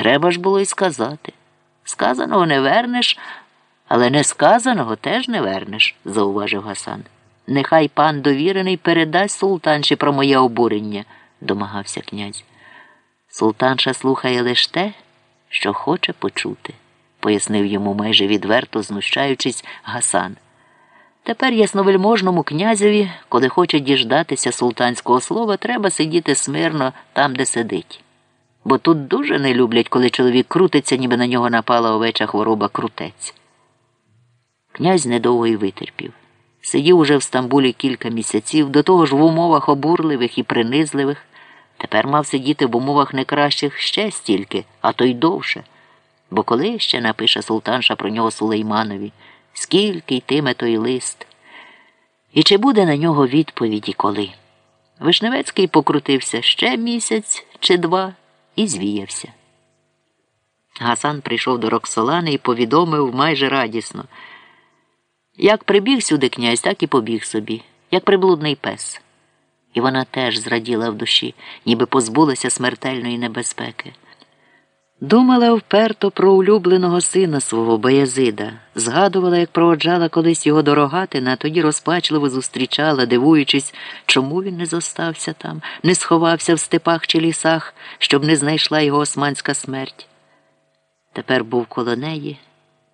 Треба ж було й сказати. Сказаного не вернеш, але несказаного теж не вернеш, зауважив Гасан. Нехай пан довірений передасть султанші про моє обурення, домагався князь. Султанша слухає лише те, що хоче почути, пояснив йому майже відверто знущаючись Гасан. Тепер ясновельможному князеві, коли хоче діждатися султанського слова, треба сидіти смирно там, де сидить. Бо тут дуже не люблять, коли чоловік крутиться, ніби на нього напала овеча хвороба крутець. Князь недовго й витерпів. Сидів уже в Стамбулі кілька місяців, до того ж в умовах обурливих і принизливих. Тепер мав сидіти в умовах не кращих ще стільки, а то й довше. Бо коли ще напише султанша про нього Сулейманові, скільки йтиме той лист? І чи буде на нього відповіді коли? Вишневецький покрутився ще місяць чи два і звіявся. Гасан прийшов до Роксолани і повідомив майже радісно. Як прибіг сюди князь, так і побіг собі, як приблудний пес. І вона теж зраділа в душі, ніби позбулася смертельної небезпеки. Думала вперто про улюбленого сина свого Баязида, згадувала, як проводжала колись його дорогатина, а тоді розпачливо зустрічала, дивуючись, чому він не зостався там, не сховався в степах чи лісах, щоб не знайшла його османська смерть. Тепер був коло неї.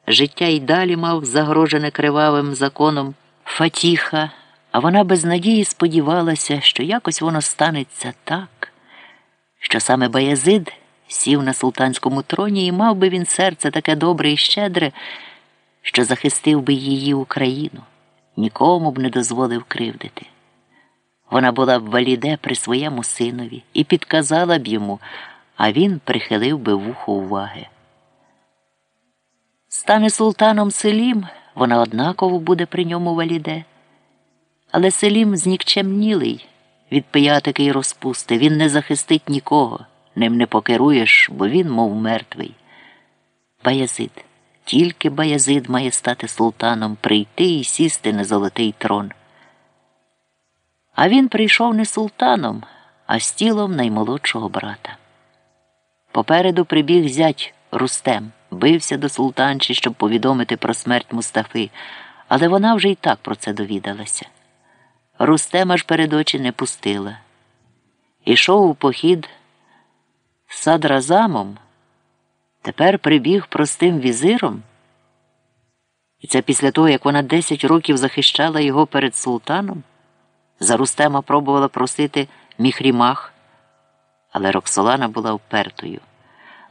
Життя й далі мав загрожене кривавим законом Фатіха, а вона без надії сподівалася, що якось воно станеться так, що саме Баязид сів на султанському троні і мав би він серце таке добре і щедре, що захистив би її Україну, нікому б не дозволив кривдити. Вона була б валіде при своєму синові і підказала б йому, а він прихилив би вухо уваги. Стане султаном Селім, вона однаково буде при ньому валіде. Але Селім знікчемнілий від пиятики й розпусти. Він не захистить нікого, ним не покеруєш, бо він, мов мертвий. Баязид, тільки Баязид має стати султаном, прийти і сісти на золотий трон. А він прийшов не султаном, а з тілом наймолодшого брата. Попереду прибіг зять Рустем бився до султанчі, щоб повідомити про смерть Мустафи, але вона вже й так про це довідалася. Рустема ж перед очі не пустила. Ішов у похід садразамом, тепер прибіг простим візиром. І це після того, як вона десять років захищала його перед султаном. За Рустема пробувала просити міхрімах, але Роксолана була впертою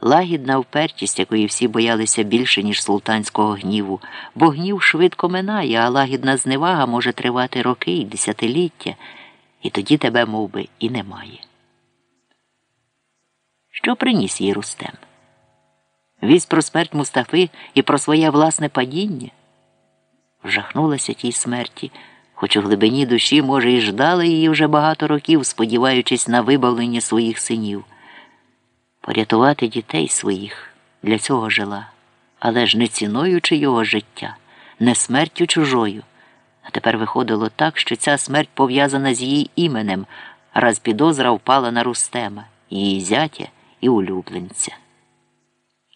лагідна впертість, якої всі боялися більше, ніж султанського гніву, бо гнів швидко минає, а лагідна зневага може тривати роки і десятиліття, і тоді тебе мов би, і немає. Що приніс їй Рустем? Вість про смерть Мустафи і про своє власне падіння. Вжахнулася тій смерті, хоч у глибині душі, може, і ждала її вже багато років, сподіваючись на вибавлення своїх синів порятувати дітей своїх для цього жила, але ж не цінуючи його життя, не смертю чужою. А тепер виходило так, що ця смерть пов'язана з її іменем, раз підозра впала на Рустема, її зятя і улюбленця.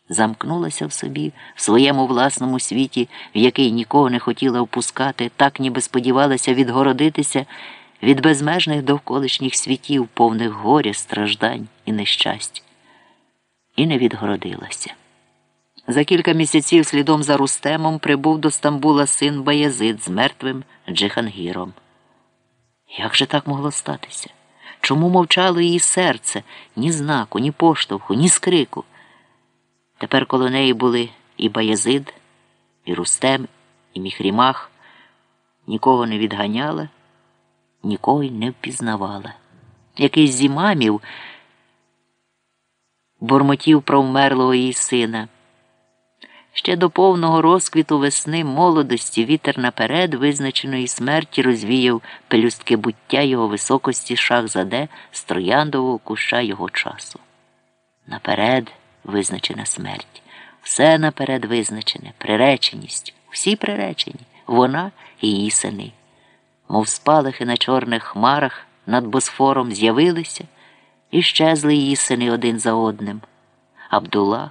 Замкнулася в собі, в своєму власному світі, в який нікого не хотіла впускати, так ніби сподівалася відгородитися від безмежних довколишніх світів, повних горя, страждань і нещасть і не відгородилася. За кілька місяців слідом за Рустемом прибув до Стамбула син Баязид з мертвим Джихангіром. Як же так могло статися? Чому мовчало її серце ні знаку, ні поштовху, ні скрику? Тепер коло неї були і Баязид, і Рустем, і Міхрімах, нікого не відганяла, нікого й не впізнавала. Якийсь з імамів бурмотів про вмерлого її сина. Ще до повного розквіту весни молодості вітер наперед визначеної смерті розвіяв пелюстки буття його високості шахзаде з трояндового куща його часу. Наперед визначена смерть, все наперед визначене, приреченість, всі приречені, вона і її сини. Мов спалахи на чорних хмарах над босфором з'явилися і щезли її сини один за одним. Абдулах.